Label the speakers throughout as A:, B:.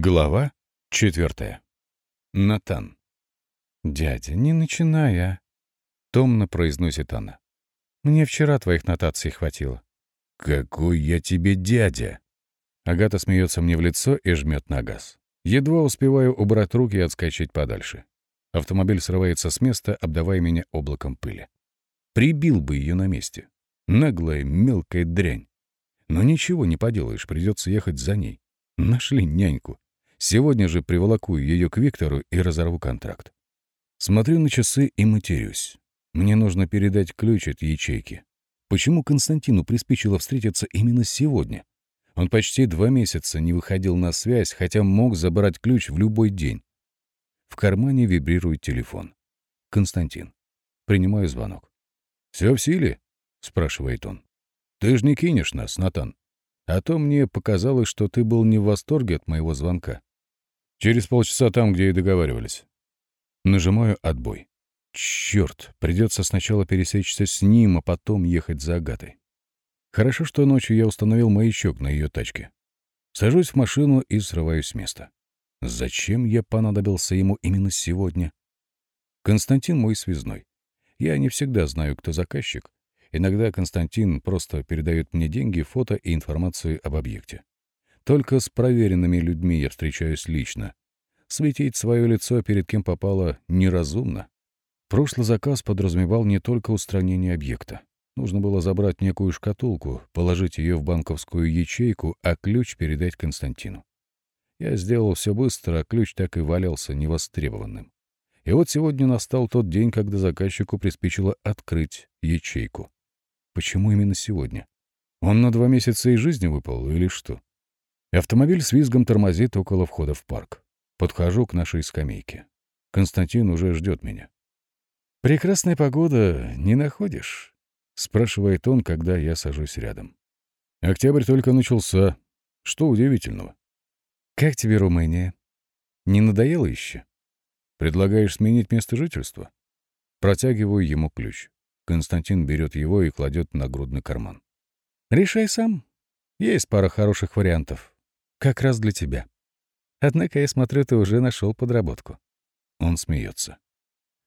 A: Глава четвертая. Натан. «Дядя, не начинай, а!» — томно произносит она. «Мне вчера твоих нотаций хватило».
B: «Какой я тебе дядя!»
A: Агата смеется мне в лицо и жмет на газ. Едва успеваю убрать руки и отскочить подальше. Автомобиль срывается с места, обдавая меня облаком пыли. Прибил бы ее на месте. Наглая, мелкая дрянь. Но ничего не поделаешь, придется ехать за ней. Нашли няньку. Сегодня же приволоку ее к Виктору и разорву контракт. Смотрю на часы и матерюсь. Мне нужно передать ключ от ячейки. Почему Константину приспичило встретиться именно сегодня? Он почти два месяца не выходил на связь, хотя мог забрать ключ в любой день. В кармане вибрирует телефон. Константин. Принимаю звонок. «Все в силе?» — спрашивает он. «Ты ж не кинешь нас, Натан. А то мне показалось, что ты был не в восторге от моего звонка. Через полчаса там, где и договаривались. Нажимаю «Отбой». Черт, придется сначала пересечься с ним, а потом ехать за Агатой. Хорошо, что ночью я установил маячок на ее тачке. Сажусь в машину и срываюсь с места. Зачем я понадобился ему именно сегодня? Константин мой связной. Я не всегда знаю, кто заказчик. Иногда Константин просто передает мне деньги, фото и информацию об объекте. Только с проверенными людьми я встречаюсь лично. Светить свое лицо перед кем попало неразумно. Прошлый заказ подразумевал не только устранение объекта. Нужно было забрать некую шкатулку, положить ее в банковскую ячейку, а ключ передать Константину. Я сделал все быстро, а ключ так и валялся невостребованным. И вот сегодня настал тот день, когда заказчику приспичило открыть ячейку. Почему именно сегодня? Он на два месяца из жизни выпал или что? Автомобиль с визгом тормозит около входа в парк. Подхожу к нашей скамейке. Константин уже ждет меня. «Прекрасная погода, не находишь?» — спрашивает он, когда я сажусь рядом. «Октябрь только начался. Что удивительного?» «Как тебе Румыния? Не надоело еще?» «Предлагаешь сменить место жительства?» Протягиваю ему ключ. Константин берет его и кладет на грудный карман. «Решай сам. Есть пара хороших вариантов. Как раз для тебя. Однако я смотрю, ты уже нашел подработку. Он смеется.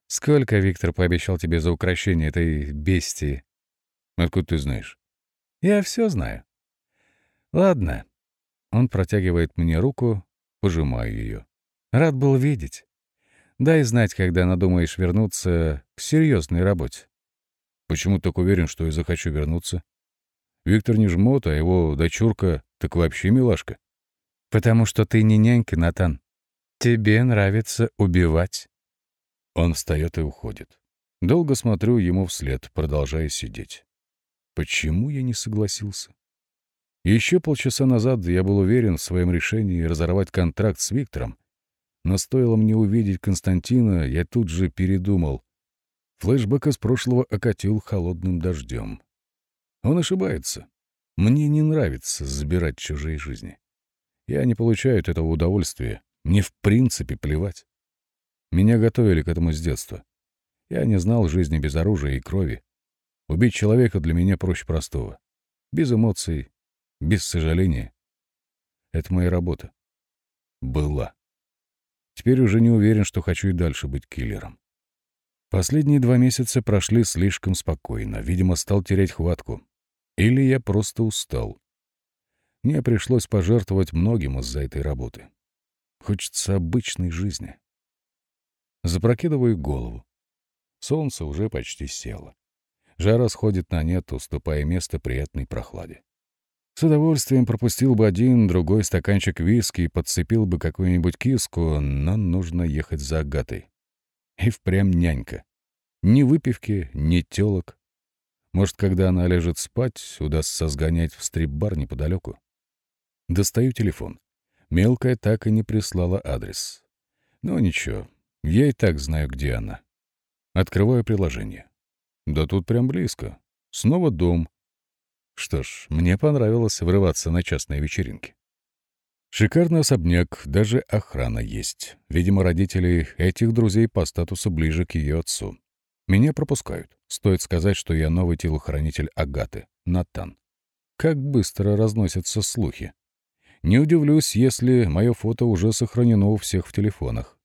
A: Сколько Виктор пообещал тебе за украшение этой бестии? Откуда ты знаешь? Я все знаю. Ладно. Он протягивает мне руку, пожимаю ее. Рад был видеть. Дай знать, когда надумаешь вернуться к серьезной работе. Почему так уверен, что я захочу вернуться? Виктор не жмот, а его дочурка так вообще милашка. Потому что ты не нянька, Натан. Тебе нравится убивать. Он встает и уходит. Долго смотрю ему вслед, продолжая сидеть. Почему я не согласился? Еще полчаса назад я был уверен в своем решении разорвать контракт с Виктором, но стоило мне увидеть Константина, я тут же передумал. Флэшбэк из прошлого окатил холодным дождем. Он ошибается. Мне не нравится забирать чужие жизни. Я не получаю от этого удовольствия. Мне в принципе плевать. Меня готовили к этому с детства. Я не знал жизни без оружия и крови. Убить человека для меня проще простого. Без эмоций, без сожаления. Это моя работа. Была. Теперь уже не уверен, что хочу и дальше быть киллером. Последние два месяца прошли слишком спокойно. Видимо, стал терять хватку. Или я просто устал. Мне пришлось пожертвовать многим из-за этой работы. Хочется обычной жизни. Запрокидываю голову. Солнце уже почти село. Жара сходит на нет, уступая место приятной прохладе. С удовольствием пропустил бы один, другой стаканчик виски и подцепил бы какую-нибудь киску, но нужно ехать за Агатой. И впрямь нянька. Ни выпивки, ни телок. Может, когда она лежит спать, удастся сгонять в стрип-бар неподалеку. Достаю телефон. Мелкая так и не прислала адрес. Но ничего, я и так знаю, где она. Открываю приложение. Да тут прям близко. Снова дом. Что ж, мне понравилось врываться на частные вечеринки. Шикарный особняк, даже охрана есть. Видимо, родители этих друзей по статусу ближе к ее отцу. Меня пропускают. Стоит сказать, что я новый телохранитель Агаты, Натан. Как быстро разносятся слухи. Не удивлюсь, если мое фото уже сохранено у всех в телефонах.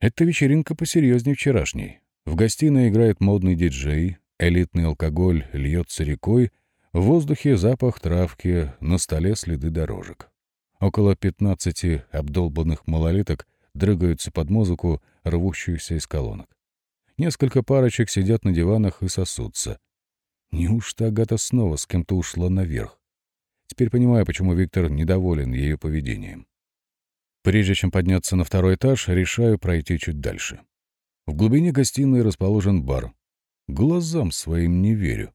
A: Это вечеринка посерьезнее вчерашней. В гостиной играет модный диджей, элитный алкоголь льется рекой, в воздухе запах травки, на столе следы дорожек. Около 15 обдолбанных малолеток дрыгаются под музыку, рвущуюся из колонок. Несколько парочек сидят на диванах и сосутся. Неужто Агата снова с кем-то ушла наверх? Теперь понимаю, почему Виктор недоволен ее поведением. Прежде чем подняться на второй этаж, решаю пройти чуть дальше. В глубине гостиной расположен бар. Глазам своим не верю.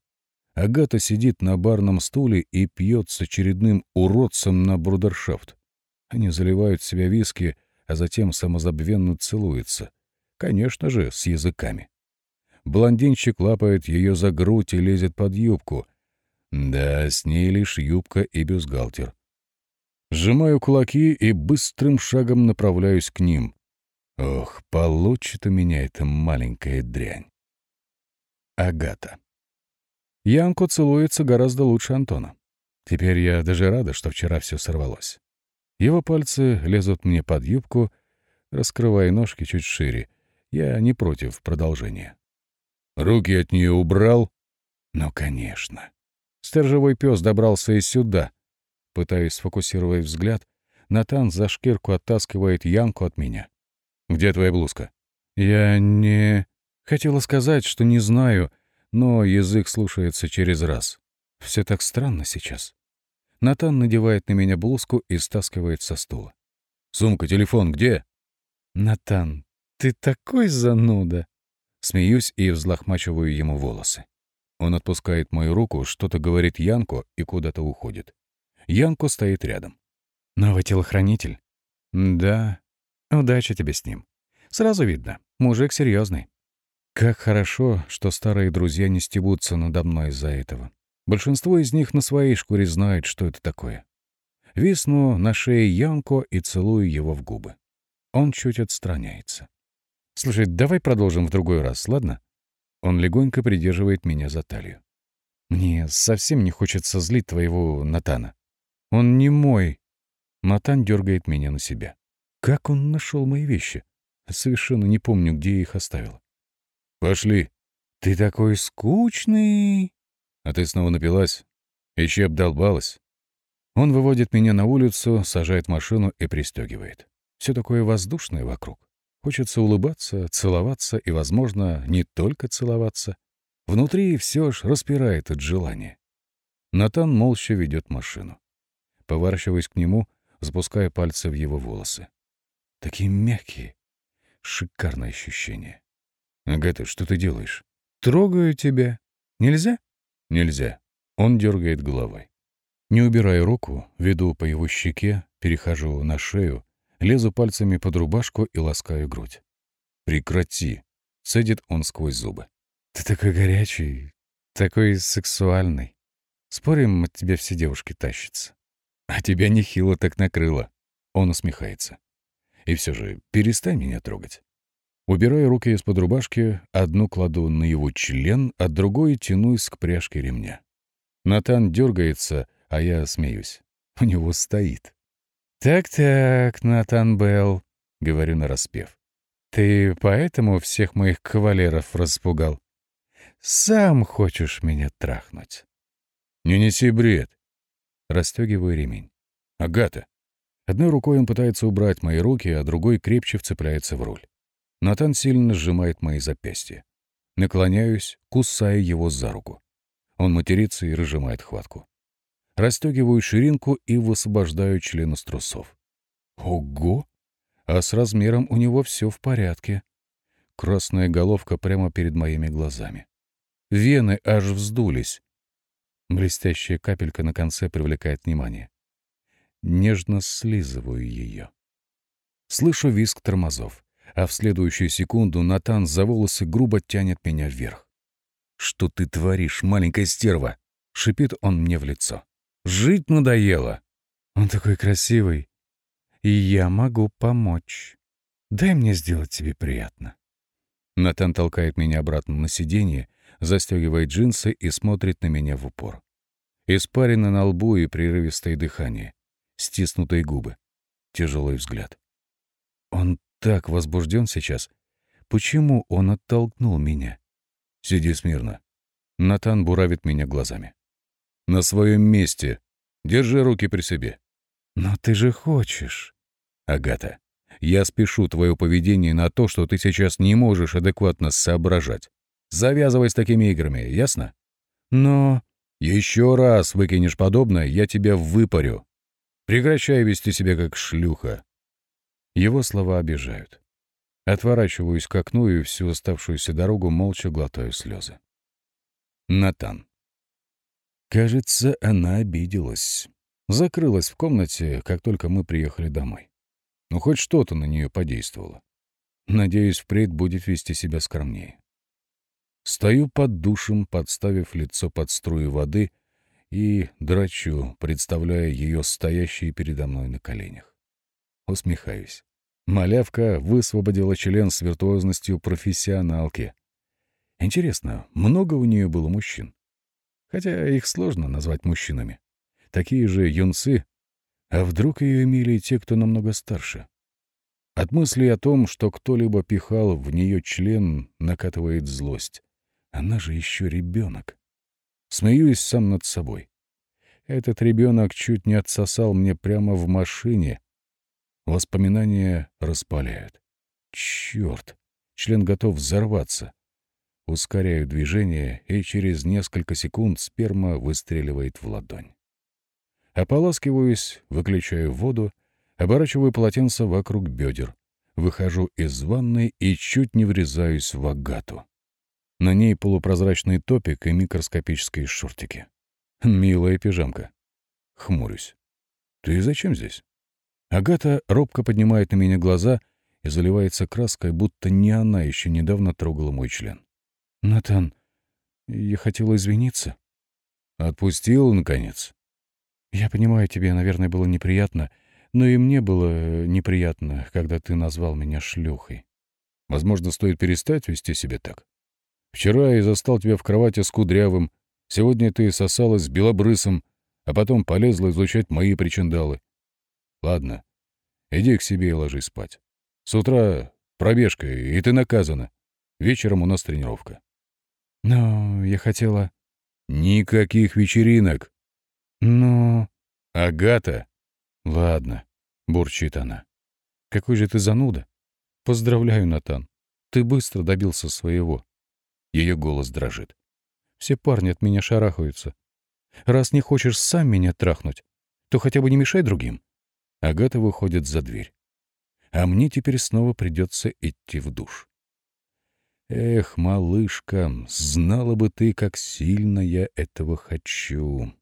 A: Агата сидит на барном стуле и пьет с очередным уродцем на брудершафт. Они заливают в себя виски, а затем самозабвенно целуются. Конечно же, с языками. Блондинчик лапает ее за грудь и лезет под юбку. Да, с ней лишь юбка и бюстгальтер. Сжимаю кулаки и быстрым шагом направляюсь к ним. Ох, получит у меня эта маленькая дрянь. Агата. Янко целуется гораздо лучше Антона. Теперь я даже рада, что вчера все сорвалось. Его пальцы лезут мне под юбку, раскрывая ножки чуть шире. Я не против продолжения. Руки от нее убрал? Ну, конечно. Сторожевой пес добрался и сюда. Пытаюсь сфокусировать взгляд. Натан за шкирку оттаскивает Янку от меня. «Где твоя блузка?» «Я не...» Хотела сказать, что не знаю, но язык слушается через раз. Все так странно сейчас. Натан надевает на меня блузку и стаскивает со стула. «Сумка, телефон где?» «Натан, ты такой зануда!» Смеюсь и взлохмачиваю ему волосы. Он отпускает мою руку, что-то говорит Янко и куда-то уходит. Янко стоит рядом. «Новый телохранитель?» «Да. Удачи тебе с ним. Сразу видно, мужик серьезный. Как хорошо, что старые друзья не стебутся надо мной из-за этого. Большинство из них на своей шкуре знают, что это такое. Висну на шее Янко и целую его в губы. Он чуть отстраняется. «Слушай, давай продолжим в другой раз, ладно?» Он легонько придерживает меня за талию. «Мне совсем не хочется злить твоего Натана. Он не мой». Натан дергает меня на себя. Как он нашел мои вещи? Совершенно не помню, где я их оставил. «Пошли». «Ты такой скучный». «А ты снова напилась? Еще обдолбалась?» Он выводит меня на улицу, сажает машину и пристегивает. Все такое воздушное вокруг. Хочется улыбаться, целоваться и, возможно, не только целоваться. Внутри все ж распирает от желания. Натан молча ведет машину. Поворачиваясь к нему, запуская пальцы в его волосы. Такие мягкие. Шикарное ощущение. «Агата, что ты делаешь?» «Трогаю тебя. Нельзя?» «Нельзя». Он дергает головой. Не убирая руку, веду по его щеке, перехожу на шею, Лезу пальцами под рубашку и ласкаю грудь. «Прекрати!» — цедит он сквозь зубы. «Ты такой горячий, такой сексуальный. Спорим, от тебя все девушки тащатся. А тебя нехило так накрыло». Он усмехается. «И все же, перестань меня трогать». Убираю руки из-под рубашки, одну кладу на его член, а другой тянусь к пряжке ремня. Натан дергается, а я смеюсь. У него стоит. «Так-так, Натан Белл», — говорю нараспев. «Ты поэтому всех моих кавалеров распугал? Сам хочешь меня трахнуть?» «Не неси бред!» Растегиваю ремень. «Агата!» Одной рукой он пытается убрать мои руки, а другой крепче вцепляется в руль. Натан сильно сжимает мои запястья. Наклоняюсь, кусая его за руку. Он матерится и разжимает хватку. Растегиваю ширинку и высвобождаю член из трусов. Ого! А с размером у него все в порядке. Красная головка прямо перед моими глазами. Вены аж вздулись. Блестящая капелька на конце привлекает внимание. Нежно слизываю ее. Слышу визг тормозов, а в следующую секунду Натан за волосы грубо тянет меня вверх. «Что ты творишь, маленькая стерва?» — шипит он мне в лицо. Жить надоело. Он такой красивый. И я могу помочь. Дай мне сделать тебе приятно. Натан толкает меня обратно на сиденье, застегивает джинсы и смотрит на меня в упор. Испарина на лбу и прерывистое дыхание. стиснутые губы, тяжелый взгляд. Он так возбужден сейчас. Почему он оттолкнул меня? Сиди смирно. Натан буравит меня глазами. На своем месте. Держи руки при себе. Но ты же хочешь. Агата, я спешу твое поведение на то, что ты сейчас не можешь адекватно соображать. Завязывай с такими играми, ясно? Но... Еще раз выкинешь подобное, я тебя выпарю. Прекращай вести себя как шлюха. Его слова обижают. Отворачиваюсь к окну и всю оставшуюся дорогу молча глотаю слезы. Натан. Кажется, она обиделась. Закрылась в комнате, как только мы приехали домой. Ну, хоть что-то на нее подействовало. Надеюсь, впредь будет вести себя скромнее. Стою под душем, подставив лицо под струи воды и драчу, представляя ее стоящей передо мной на коленях. Усмехаюсь. Малявка высвободила член с виртуозностью профессионалки. Интересно, много у нее было мужчин? Хотя их сложно назвать мужчинами. Такие же юнцы. А вдруг ее имели те, кто намного старше? От мысли о том, что кто-либо пихал в нее член, накатывает злость. Она же еще ребенок. Смеюсь сам над собой. Этот ребенок чуть не отсосал мне прямо в машине, Воспоминания распаляют. Черт! Член готов взорваться. Ускоряю движение, и через несколько секунд сперма выстреливает в ладонь. Ополаскиваюсь, выключаю воду, оборачиваю полотенце вокруг бедер, выхожу из ванной и чуть не врезаюсь в агату. На ней полупрозрачный топик и микроскопические шортики. Милая пижамка. Хмурюсь. «Ты зачем здесь?» Агата робко поднимает на меня глаза и заливается краской, будто не она еще недавно трогала мой член. «Натан, я хотела извиниться». «Отпустил, наконец?» «Я понимаю, тебе, наверное, было неприятно, но и мне было неприятно, когда ты назвал меня шлюхой. Возможно, стоит перестать вести себя так. Вчера я застал тебя в кровати с кудрявым, сегодня ты сосалась с белобрысом, а потом полезла изучать мои причиндалы. Ладно, иди к себе и ложись спать. С утра пробежка, и ты наказана. Вечером у нас тренировка. Но я хотела... Никаких вечеринок. Но... Агата. Ладно, бурчит она. Какой же ты зануда. Поздравляю, Натан. Ты быстро добился своего. Ее голос дрожит. Все парни от меня шарахаются. Раз не хочешь сам меня трахнуть, то хотя бы не мешай другим. Агата выходит за дверь. А мне теперь снова придется идти в душ. Эх, малышка, знала бы ты, как сильно я этого хочу.